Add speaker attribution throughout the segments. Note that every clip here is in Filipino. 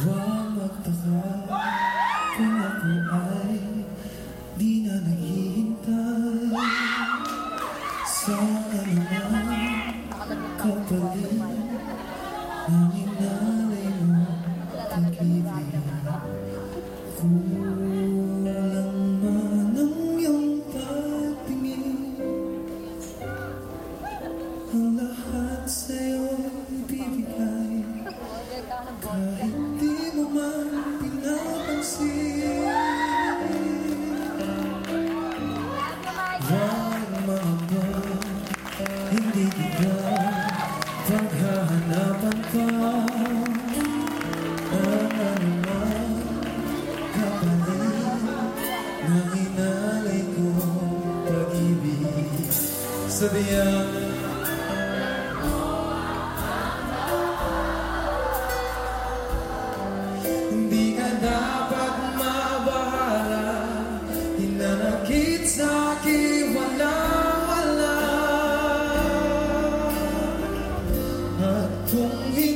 Speaker 1: Huwag magtaka kung ako ay di na naghihintay sa anumang kapalit ng inalay mo pag-ibig. Kulang man ang iyong pagtingin ang lahat sa'yo ibibigay. Ka kita Paghahanapan ka Ang anumang kapalit Ng inalay kong pag-ibig. Sabihan 同意。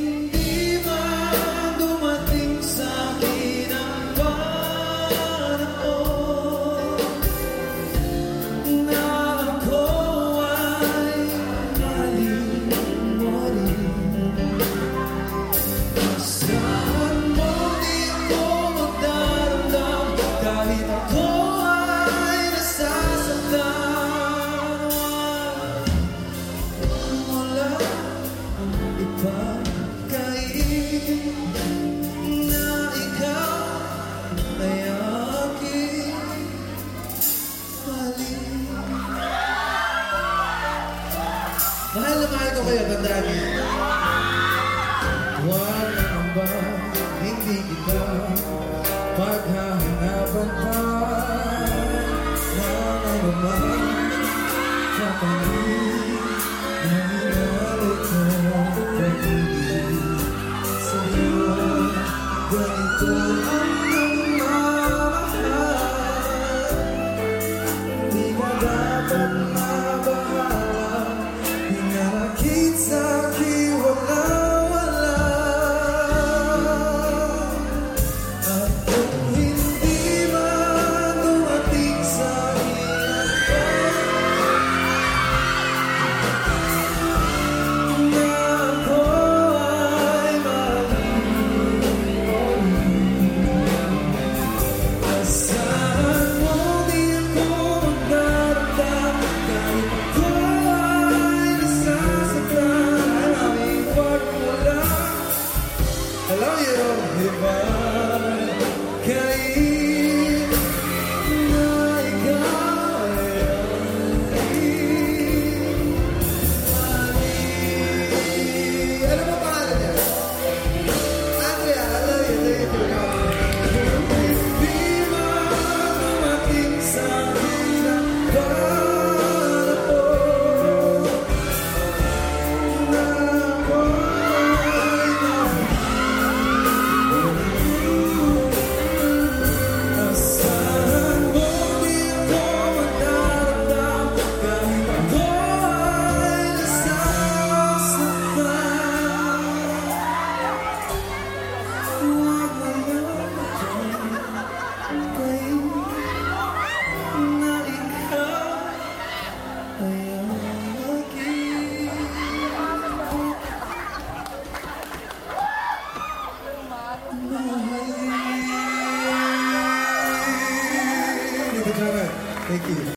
Speaker 1: Mahal na mahal ko kayo, tandaan niyo. Wala ba, hindi kita paghahanapan pa na naman